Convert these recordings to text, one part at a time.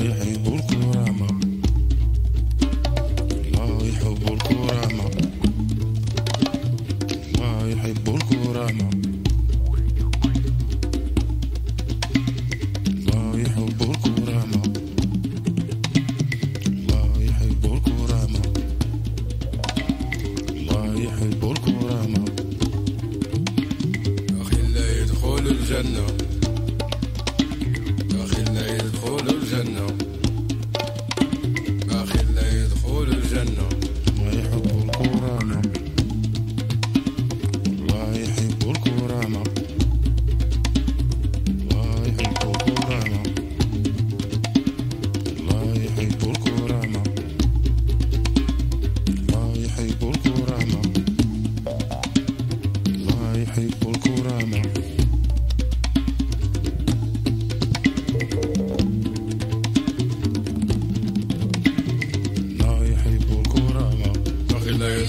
الله يحب الكرامة.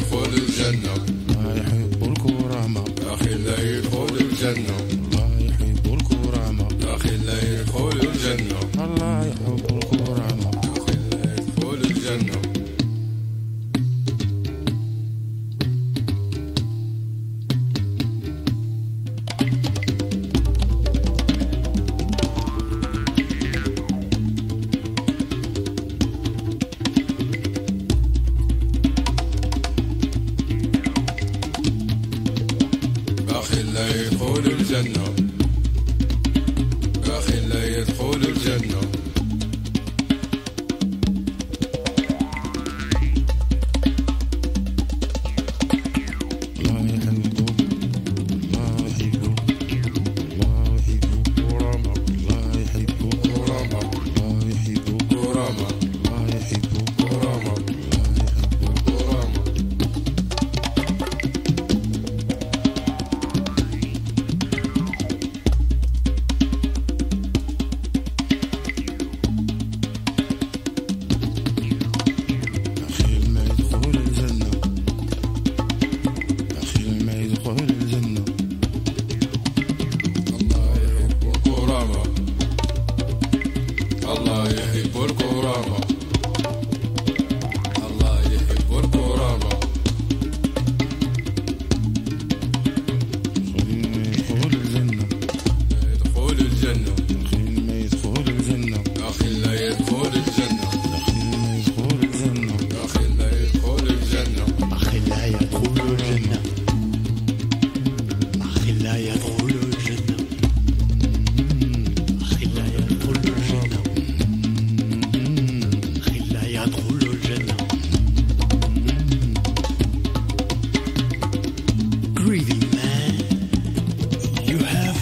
يدخل الجنة. الله يحب الكرامة. أخي لا يدخل الجنة. أخي لا يدخل الجنة. أخي يدخل الجنة.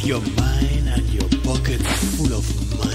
Your mind and your pockets full of money.